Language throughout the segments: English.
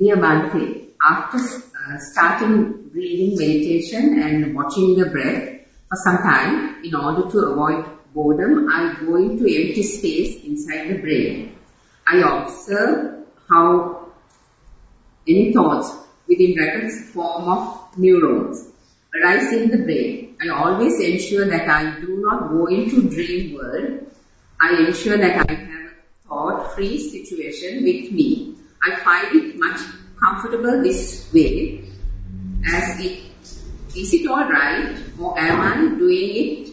Dear Bhante, after uh, starting breathing meditation and watching the breath for some time, in order to avoid boredom, I go into empty space inside the brain. I observe how any thoughts within brackets form of neurons arise in the brain. I always ensure that I do not go into dream world. I ensure that I have a thought-free situation with me. I find it much comfortable this way as it is it all right or am I doing it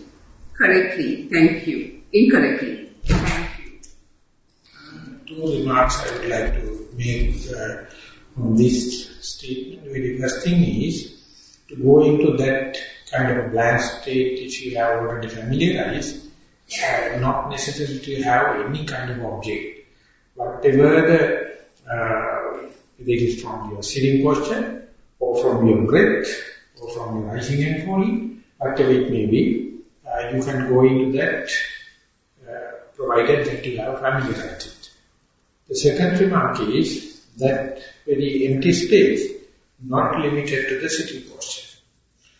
correctly? Thank you. Incorrectly. Thank you. two remarks I would like to make uh, on this statement. The very first thing is to go into that kind of blank state which you have already familiarized, uh, not necessarily to have any kind of object. Whatever the, uh, it is from your sitting posture, or from your breath, or from your rising and falling, whatever it may be, uh, you can go into that uh, provided that you have familiarized it. The second remark is that very empty space, not limited to the sitting posture.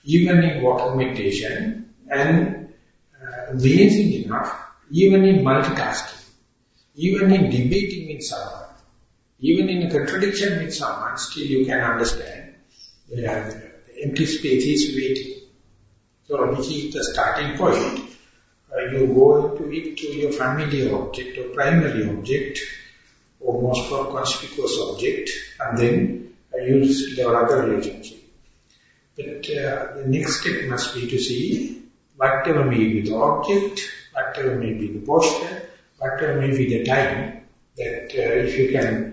Even in walking meditation, and uh, amazing enough, even in multitasking, even in debating with someone, even in a contradiction with someone, still you can understand the empty space is waiting. So which is the starting point. Uh, you go into it to your family object or primary object, or most conspicuous object, and then uh, you develop a relationship. But uh, the next step must be to see whatever may be the object, whatever may be the posture, whatever may be the time, that uh, if you can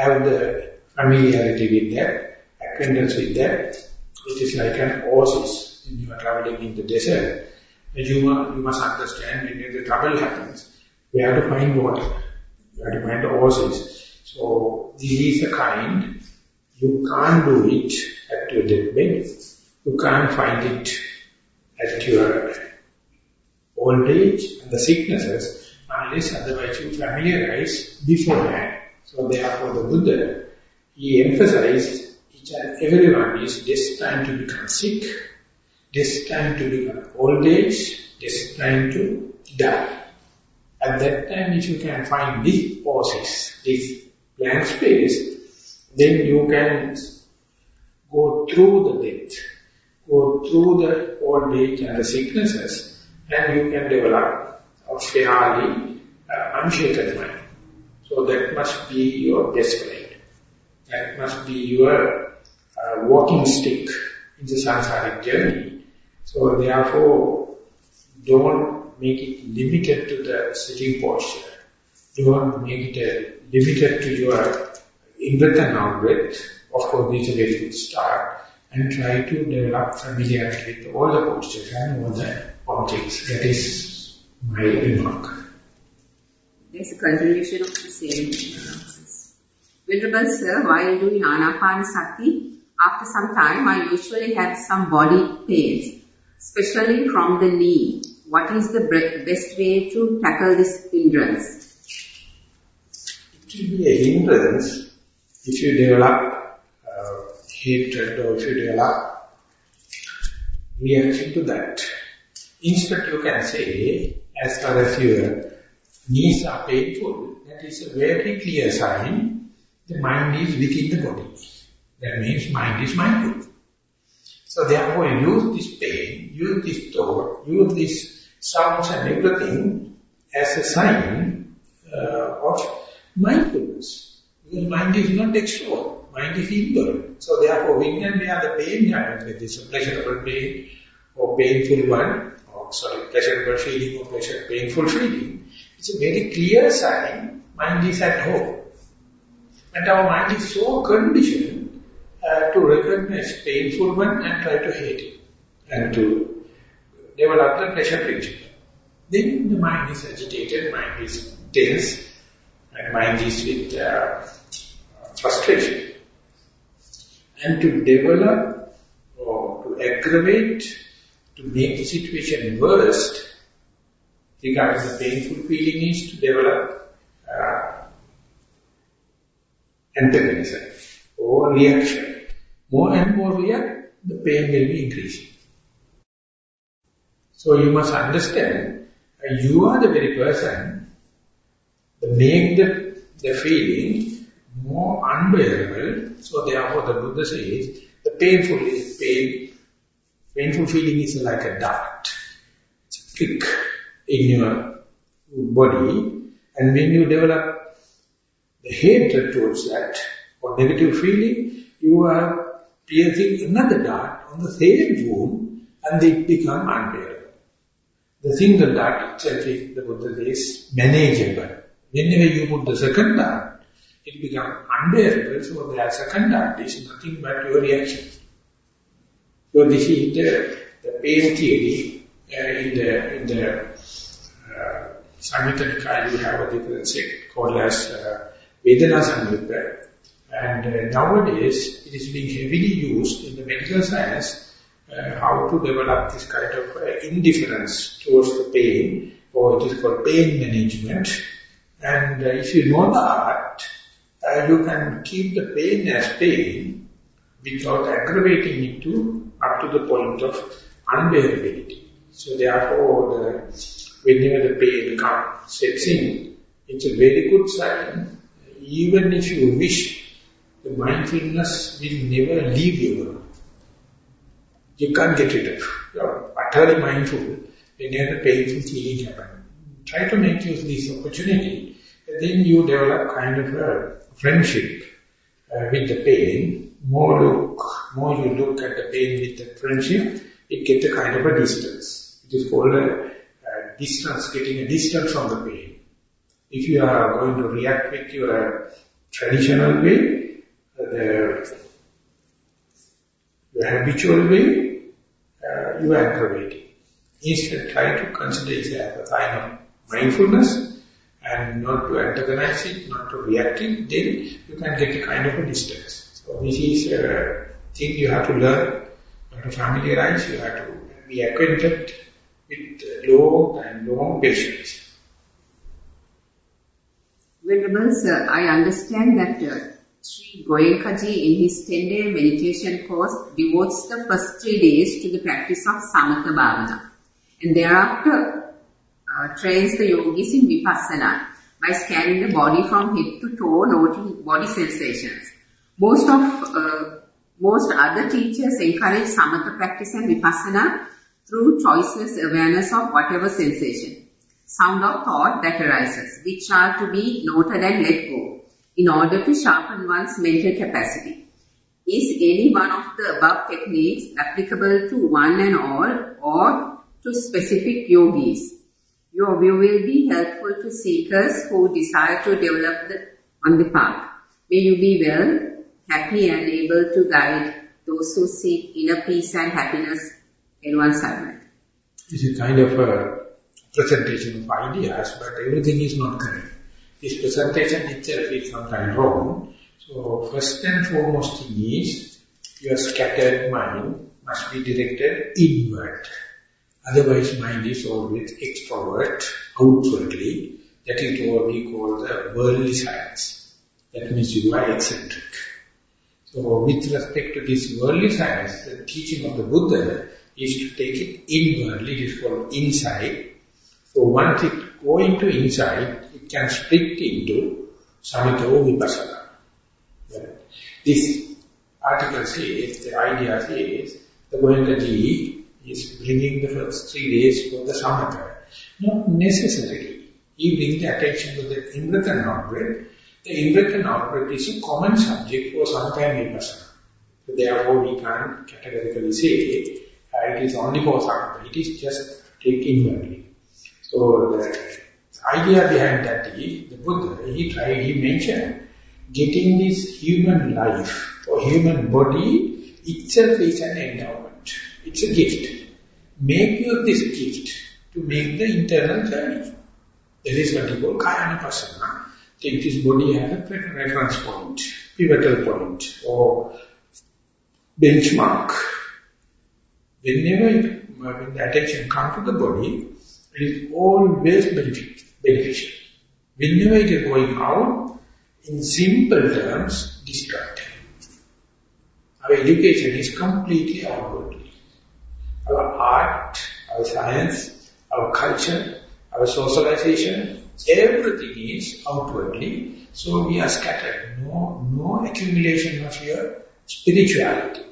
have the familiarity with that, acquaintance with that, it is like an oasis when you are traveling in the desert. You, you must understand when the trouble happens, we have to find water, we have to find the oasis. So this is a kind, you can't do it at your deathbed, you can't find it at your old age and the sicknesses, unless otherwise you familiarize beforehand. So therefore the Buddha, he emphasized each and everyone is destined to become sick, destined to become old age, destined to die. At that time, if you can find this pauses, this blank space, then you can go through the death, go through the old age and the sicknesses, and you can develop a fairly uh, unshaken mind. That must be your friend. That must be your uh, walking stick in the samsaric journey. So therefore, don't make it limited to the sitting posture. Don't make it uh, limited to your in-breath and out-breath. Of course, this is a very good start. And try to develop familiarity with all the postures and all the objects. That is my remark. There's a continuation of the same process. Venerable Sir, while doing Anapanasati, after some time I usually have some body pains, especially from the knee. What is the best way to tackle this hindrance? It will be a hindrance if you develop uh, hatred or if you develop reaction to that. Instead you can say, as far as your knees are painful, that is a very clear sign the mind is within the body. That means mind is mindful. So therefore use this pain, use this thought, use this sounds and everything as a sign uh, of mindfulness. Because mind is not extrovert, mind is inward. So therefore when and where the pain happens, whether it's a pleasurable pain or painful one, or sorry, pleasurable feeling or pleasure, painful feeling, it's a very clear sign mind is at home. And our mind is so conditioned uh, to recognize painful one and try to hate it. And to develop the pleasure principle. Then the mind is agitated, mind is tense, and mind is with uh, frustration. And to develop or to aggravate, to make the situation worse, regarding the painful feeling is to develop uh, antagonism. or reaction. More and more react, the pain will be increasing. So you must understand, uh, you are the very person that make the, the feeling more unbearable. So therefore the Buddha says, the painful is pain, painful feeling is like a dart. It's a prick in your body. And when you develop the hatred towards that, or negative feeling, you are piercing another dart on the same wound and it become unbearable. The single dart itself is, the Buddha says, manageable. Whenever you put the second dart, it becomes unbearable, so the second dart is nothing but your reaction. So this is the, the pain theory uh, in the, in the Samyutta you have a different sect called as uh, Vedana Samyutta. And uh, nowadays, it is being heavily used in the medical science uh, how to develop this kind of uh, indifference towards the pain, or it is called pain management. And uh, if you know that, uh, you can keep the pain as pain without aggravating it to up to the point of unbearability. So therefore, the, whenever the pain comes, sets in, it's a very good sign. Even if you wish, the mindfulness will never leave you. You can't get rid of. You're utterly mindful whenever the painful feeling happens. Try to make use of this opportunity. And then you develop kind of a friendship uh, with the pain. More look, more you look at the pain with the friendship, it gets a kind of a distance. It is called a distance, getting a distance from the pain. If you are going to react with your traditional way, uh, the, the habitual way, uh, you are aggravating. Instead, try to consider it as a sign of mindfulness and not to antagonize it, not to react it, then you can get a kind of a distance. So this is a thing you have to learn, you have to familiarize, you have to be acquainted with long and long patience. Venerable sir, I understand that uh, Sri Goenkaji in his 10-day meditation course devotes the first three days to the practice of Samatha Bhavana and thereafter uh, trains the yogis in Vipassana by scanning the body from head to toe, noting body sensations. Most of uh, most other teachers encourage Samatha practice and Vipassana through choiceless awareness of whatever sensation, sound or thought that arises, which are to be noted and let go in order to sharpen one's mental capacity. Is any one of the above techniques applicable to one and all or to specific yogis? Your view will be helpful to seekers who desire to develop the, on the path. May you be well, happy and able to guide those who seek inner peace and happiness in one's life. This is kind of a presentation of ideas, but everything is not correct. This presentation itself is sometimes wrong. So first and foremost thing is, your scattered mind must be directed inward. Otherwise mind is always extrovert, outwardly. That is what we call the worldly science. That means you are eccentric. So with respect to this worldly science, the teaching of the Buddha is to take it inwardly, it is called inside. So once it go into inside, it can split into Samatha or Vipassana. This article says, the idea says, the Goenkaji is bringing the first three days for the Samatha. Not necessarily. He brings the attention to the in-breath and out-breath. The in-breath and out-breath is a common subject for Samatha and Vipassana. So therefore, we can't categorically say it is only for Samatha. It is just taking inwardly. So the idea behind that is, the Buddha, he tried, he mentioned, getting this human life or human body itself is an endowment. It's a gift. Make use this gift to make the internal journey. That is what you call Kayanupassana. Take this body as a reference point, pivotal point, or benchmark. Whenever when the attention comes to the body, it is always beneficial. Whenever it is going out, in simple terms, distracting. Our education is completely outwardly. Our art, our science, our culture, our socialization, everything is outwardly. So we are scattered. No, no accumulation of your spirituality.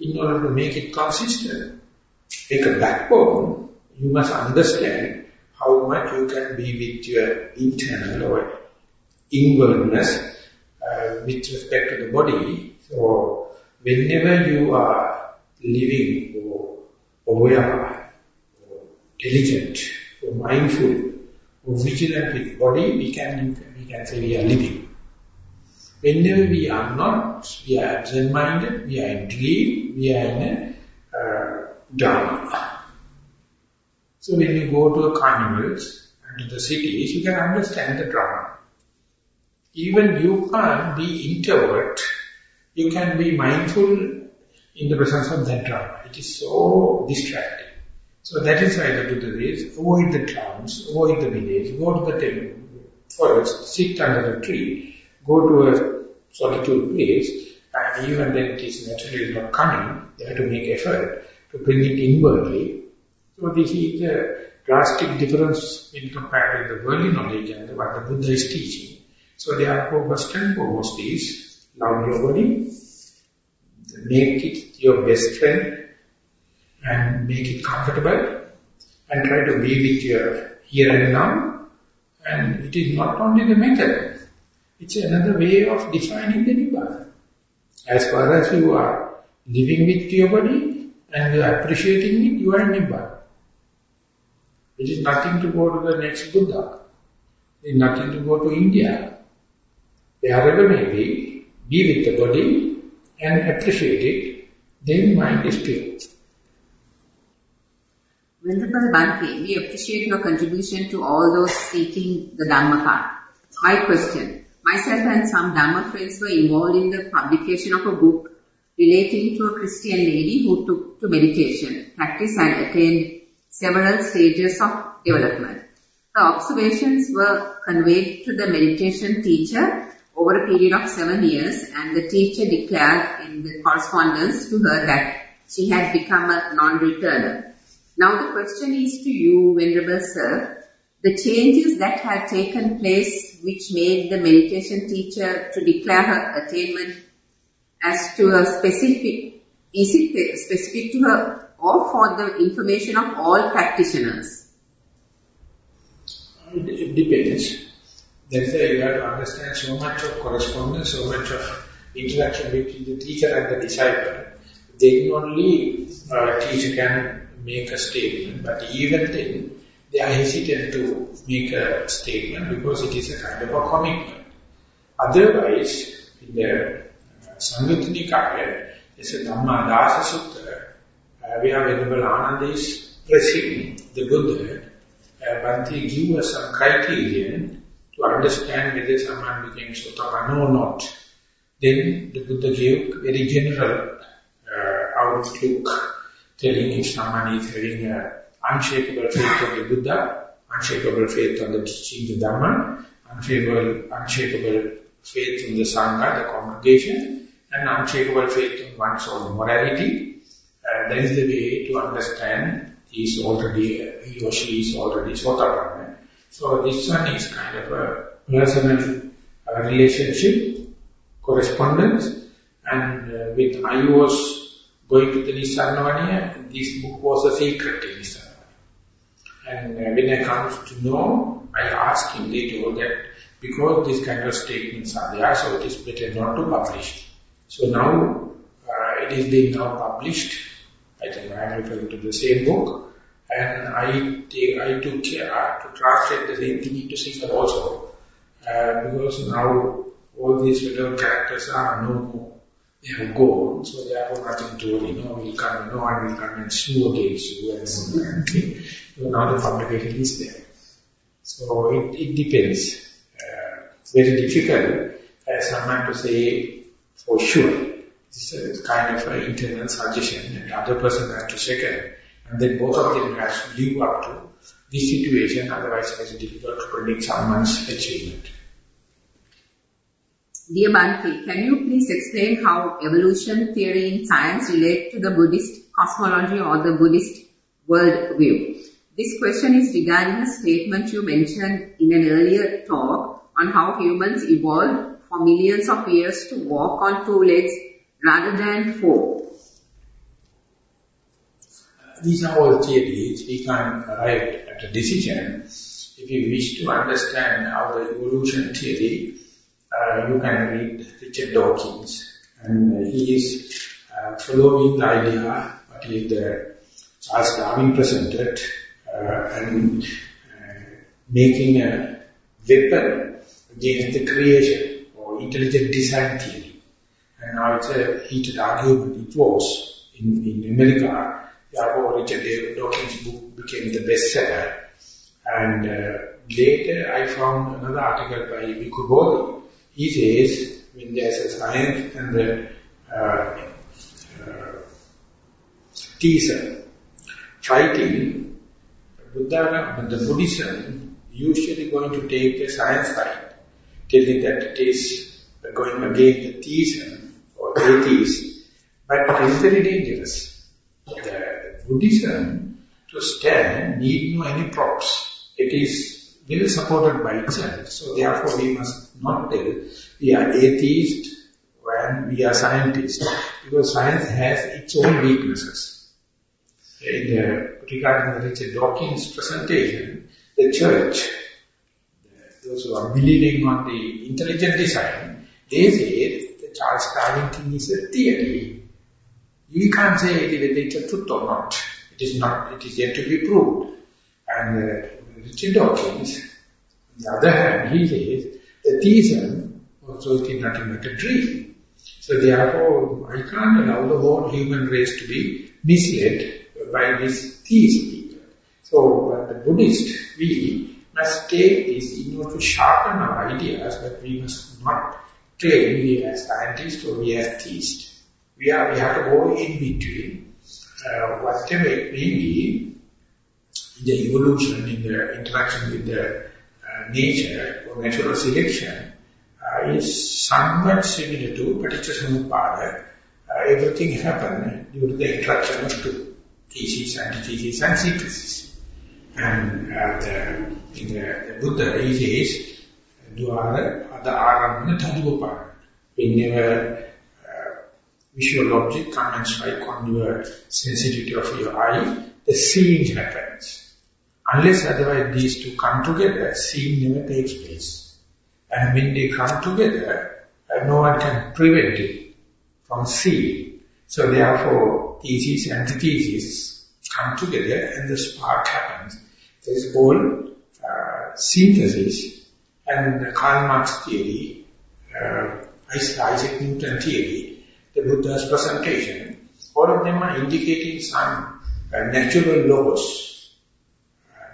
In order to make it consistent, take a backbone, you must understand how much you can be with your internal or inwardness uh, with respect to the body. So whenever you are living or aware or diligent or mindful or vigilant with body, we can, we can say we are living. Whenever we are not, we are absent-minded, we are in dream, we are in a uh, drama. So when you go to a carnivals and to the cities, you can understand the drama. Even you can't be introvert, you can be mindful in the presence of that drama. It is so distracting. So that is why the Buddha is, avoid the towns, avoid the village, go to the temple, forest, sit under a tree, go to a solitude place, and even then it is naturally not coming, they have to make effort to bring it inwardly. So this is a drastic difference in compared with the worldly knowledge and what the Buddha is teaching. So therefore, first and foremost is love your body, make it your best friend and make it comfortable and try to be with your here and now. And it is not only the method, it's another way of defining the Nibbana. As far as you are living with your body and you are appreciating it, you are Nibbana. It is nothing to go to the next Buddha. It is nothing to go to India. Wherever may be, be with the body and appreciate it, then mind is pure. Venerable Bhante, we appreciate your contribution to all those seeking the Dhamma path. My question, myself and some Dhamma friends were involved in the publication of a book relating to a Christian lady who took to meditation, practice and attained several stages of development. The observations were conveyed to the meditation teacher over a period of seven years and the teacher declared in the correspondence to her that she had become a non-returner. Now the question is to you, Venerable Sir, the changes that had taken place which made the meditation teacher to declare her attainment as to a specific, is it specific to her or for the information of all practitioners? It depends. That's why you have to understand so much of correspondence, so much of interaction between the teacher and the disciple. Then only uh, teacher can make a statement, but even then, they are hesitant to make a statement because it is a kind of a commitment. Otherwise, in the uh, Samyutta Nikaya, it's a Dhamma Dasa Sutta, uh, we have Venerable Ananda is pressing the Buddha, uh, but they give us some criterion to understand whether someone became Sotapanna or not. Then the Buddha gave very general uh, outlook, telling if someone is having a unshakable faith on the Buddha, unshakable faith on the teaching of the Dhamma, unshakable, unshakable faith in the Sangha, the congregation, and unshakable faith in one's own morality. Uh, that is the way to understand he is already, he or she is already Sotapanna. So this one is kind of a personal uh, relationship, correspondence, and uh, with I was going to the Nissarana Vanaya, this book was a secret in Nissarana Vanaya. And uh, when I come to know, I ask him, they told that because these kind of statements are there, so it is better not to publish. So now, uh, it is being now published. I think I am referring to the same book. And I take, I took care to translate the same thing into Sinhala also. Uh, because now all these little characters are no more. They have gone, so therefore nothing to worry. No will come, no one will come and sue against you and so on. So now the publication is there. So it, it depends. Uh, very difficult as someone to say for sure. This is kind of an internal suggestion and the other person has to second. And then both of them has to live up to this situation, otherwise it is difficult to predict someone's achievement. Dear Bhante, can you please explain how evolution theory in science relate to the Buddhist cosmology or the Buddhist world view? This question is regarding a statement you mentioned in an earlier talk on how humans evolved for millions of years to walk on two legs rather than four. These are all theories. We can't arrive at a decision. If you wish to understand how the evolution theory uh, you can read Richard Dawkins. And uh, he is uh, following the idea what is the Charles Darwin presented uh, and uh, making a weapon against the creation intelligent design theory. And now it's a heated argument. It was in, in America. Therefore, Richard Dawkins' book became the bestseller. And uh, later I found another article by Bhikkhu Bodhi he says, when there's a science and the uh, uh, teaser fighting, Buddha, the Buddhism usually going to take the science fight, telling that it is going against the or atheist, but it is very dangerous. The Buddhism to stand need no any props. It is well supported by itself. So therefore we must not tell we are atheist when we are scientists, because science has its own weaknesses. In the, regarding the Richard Dawkins presentation, the church, those who are believing on the intelligent design, they say the Charles Darwin thing is a theory. You can't say whether it's a truth or not. It is not, it is yet to be proved. And uh, Richard Dawkins, on the other hand, he says the theism also is nothing but a dream. So therefore, I can't allow the whole human race to be misled by these theist people. So the Buddhist, we must take this in order to sharpen our ideas, but we must not claim we are scientists or we are theists. We, are, we have to go in between. Uh, whatever it may be, in the evolution, in the interaction with the nature or natural selection uh, is somewhat similar to Paticca uh, everything happened due to the interaction of two, thesis, antithesis and synthesis. And uh, the, in the, the Buddha he says, Dwara Ada Aramana. Whenever uh, visual object comes and on your sensitivity of your eye, the seeing happens. Unless otherwise these two come together, seeing never takes place. And when they come together, uh, no one can prevent it from seeing. So therefore, thesis and antithesis come together and the spark happens. Is whole uh, synthesis and Karl Marx theory, uh, Isaac Newton theory, the Buddha's presentation, all of them are indicating some uh, natural laws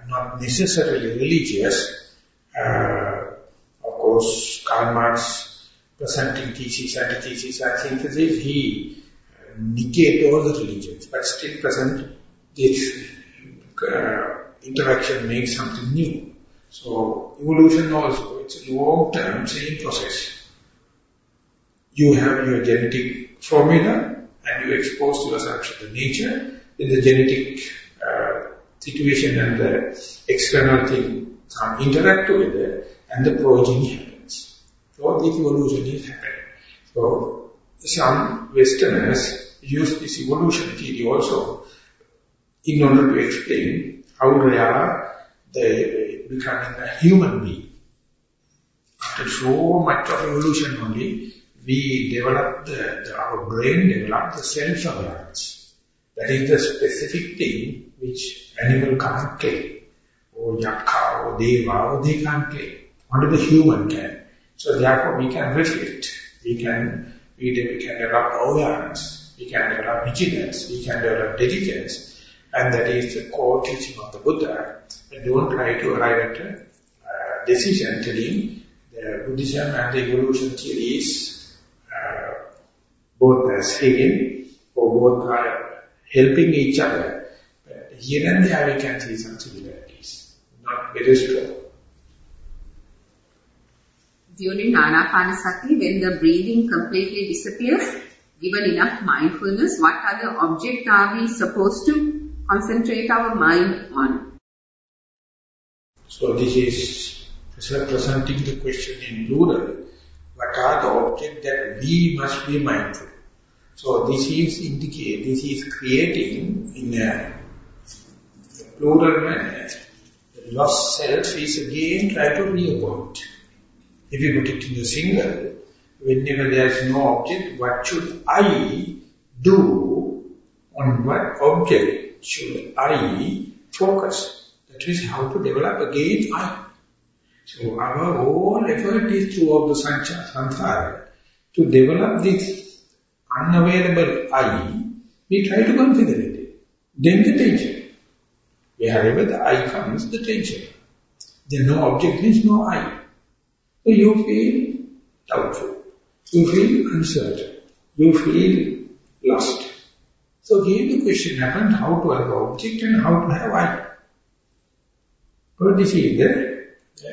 not necessarily religious. Uh, of course, Karl Marx presenting thesis, antithesis, and synthesis, he uh, negate all the religions, but still present this uh, interaction makes something new. So evolution also, it's a long-term same process. You have your genetic formula and you expose yourself to the nature, then the genetic uh, situation and the external thing come interact together and the progeny happens. So this evolution is happening. So some Westerners use this evolution theory also in order to explain how rare they becoming a human being. After so much of evolution only, we develop the, the our brain develop the self-awareness. That is the specific thing which animal can't claim, or oh, yakka, or deva, or they can't claim. Only the human can. So therefore we can reflect, we can, we, we can develop awareness, we can develop vigilance, we can develop diligence, and that is the core teaching of the Buddha. And don't try to arrive at a uh, decision telling the Buddhism and the evolution theories uh, both the same or both are helping each other here and there we can see some similarities, not very strong. during Anapanasati when the breathing completely disappears, given enough mindfulness, what other object are we supposed to concentrate our mind on? So this is presenting the question in plural. What are the objects that we must be mindful? So this is indicate, this is creating in a, plural manner. The lost self is again try to reappoint. If you put it in the single, whenever there is no object, what should I do? On what object should I focus? That is how to develop again I. So our whole effort is throughout the samsara to develop this unavailable I. We try to configure it. Then the tension. Wherever the I comes, the tension. Then no object means no I. So you feel doubtful. You feel uncertain. You feel lost. So here the question happened, how to have object and how to have I. But this is the,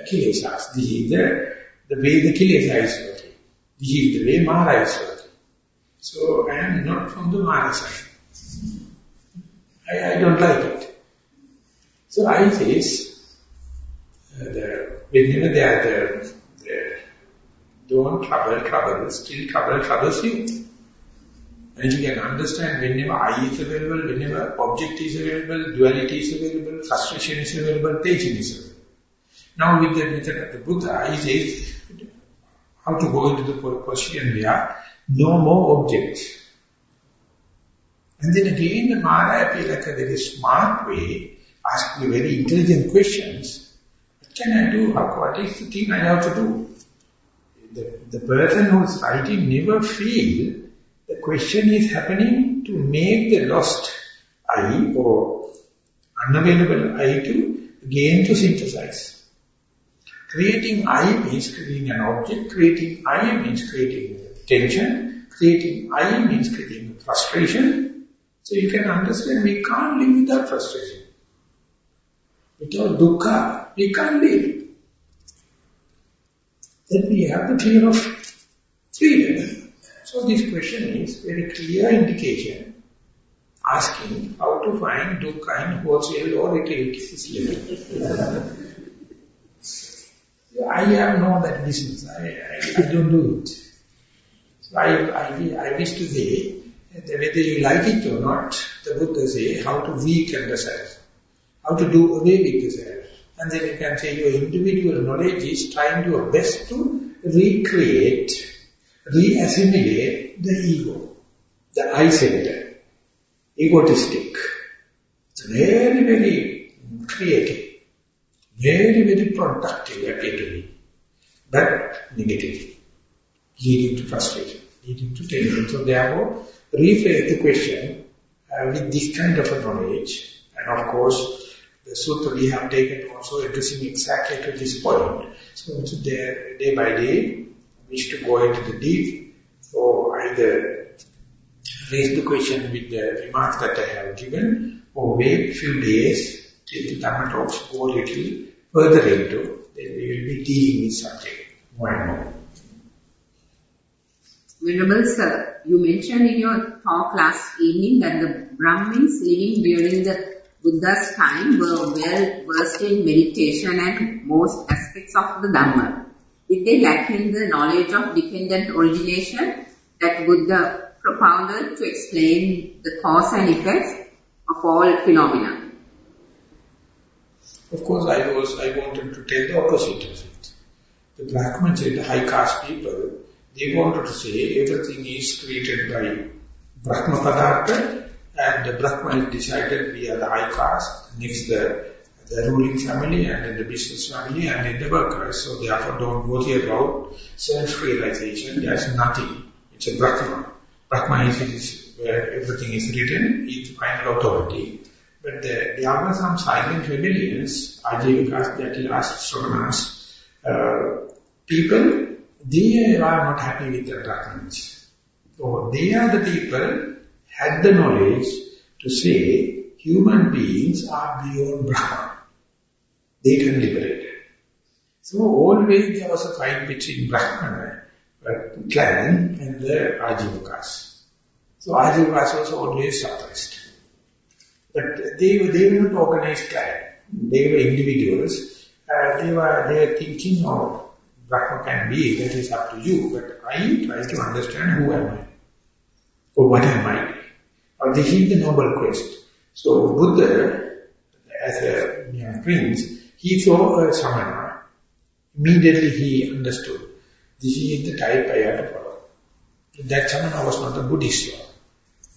kilesas. This is the, the way the kilesa is working. This is the way Mara is working. So I am not from the Mara side. I, I don't like it. So I says, uh, the, whenever they are there, the don't trouble trouble, still trouble troubles you. And you can understand whenever I is available, whenever object is available, duality is available, frustration is available, tension is available. Now with the method of the Buddha, he says how to go into the position where no more objects. And then again the Mara appears like a very smart way, asking very intelligent questions. What can I do? What is the thing I have to do? the, the person who's writing never feel the question is happening to make the lost I or unavailable I to gain to synthesize. Creating I means creating an object, creating I means creating tension, creating I means creating frustration. So you can understand we can't live without frustration. Without dukkha, we can't live then we have the fear of freedom. So this question is very clear indication asking how to find dukkha in wholesale or retail level. I have no that business. I, I, I, don't do it. So I, I, I wish to say that whether you like it or not, the Buddha say how to weaken the self, how to do away with the self. And then you can say your individual knowledge is trying your best to recreate, re-assimilate the ego, the I center, egotistic. It's very, very creative, very, very productive to but negative, leading to frustration, leading to tension. So therefore, rephrase the question uh, with this kind of a knowledge, and of course, the sutra we have taken also addressing exactly to this point. So there, day by day, wish to go into the deep, or either raise the question with the remarks that I have given, or wait few days till the Dhamma talks go a little further into, then we will be dealing with subject more and more. Venerable Sir, you mentioned in your talk last evening that the Brahmins living during the Buddha's time were well versed in meditation and most aspects of the Dhamma. Did they lack in the knowledge of dependent origination that Buddha propounded to explain the cause and effect of all phenomena? Of course, I was I wanted to tell the opposite of it. The Brahmins, the high caste people, they wanted to say everything is created by Brahma Padartha and the Brahma decided we are the high caste, next the, the ruling family and then the business family and then the workers. So therefore don't worry about self-realization, there's nothing. It's a Brahma. Brahma is, where everything is written, it's final authority. But the, there are some silent rebellions, Ajivikas, Jatilas, Sramanas, uh, people, they are not happy with the Brahmins. So they are the people had the knowledge to say human beings are beyond Brahman. They can liberate. So always there was a fight between Brahmana uh, clan and the Ajivakas. So Ajivakas was always suppressed. But they, they were not organized clan. They were individuals. Uh, they were they were thinking of Brahma can be, that is up to you. But I try to understand who am I? Or what am I? Or this is the noble quest. So Buddha, as a young prince, he saw a samana. Immediately he understood, this is the type I have to follow. That samana was not a Buddhist.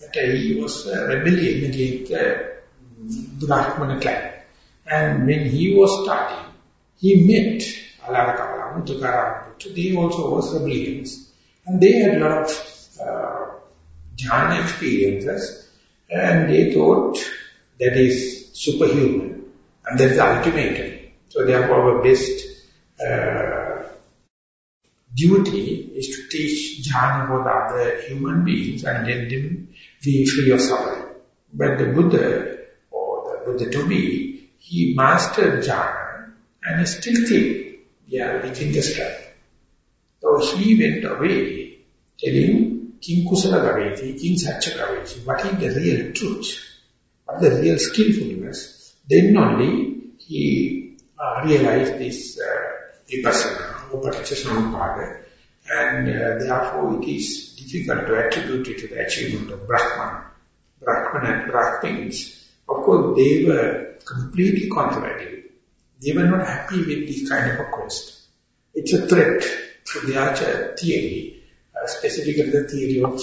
But he was uh, rebellion against the Brahmana clan. And when he was starting, he met Alara Kalama, Tukaram, they also was rebellions. And they had a lot of uh, jhana experiences and they thought that is superhuman and that is ultimate. So therefore our best uh, duty is to teach jhana for the other human beings and let them be free of suffering. But the Buddha, or the Buddha to be, he mastered jhana and still think, yeah, within the strike. So he went away telling King Kusala Gaveti, King Satcha Gaveti, what is the real truth, what the real skillfulness. Then only he uh, realized this uh, vipassana, or Paticcasamuppada, and uh, therefore it is difficult to attribute it to the achievement of Brahman. Brahman and Brahmins, of course they were completely contrary. They were not happy with this kind of a quest. It's a threat to their theory, uh, specifically the theory of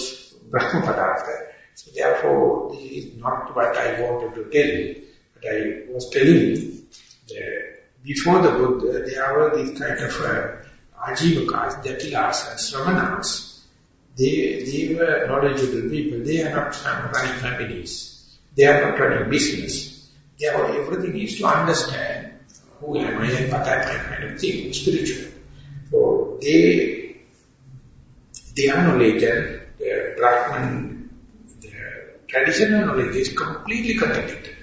Brahmapadartha. So therefore, this is not what I wanted to tell you, but I was telling you that before the Buddha, there were these kind of uh, Ajivakas, Jatilas and Sramanas. They, they were knowledgeable people. They are not running families. They are not running business. Therefore, everything is to understand who am I and what that kind of thing, spiritual. So they, they are knowledge, the Brahman, the traditional knowledge is completely contradicted.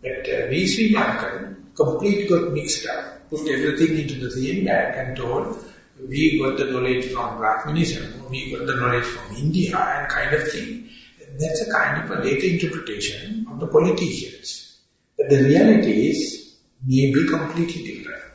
But uh, we Sri Lankan completely got mixed up, put everything into the same bag and told we got the knowledge from Brahmanism, we got the knowledge from India and kind of thing. That's a kind of a later interpretation of the politicians. But the reality is maybe completely different.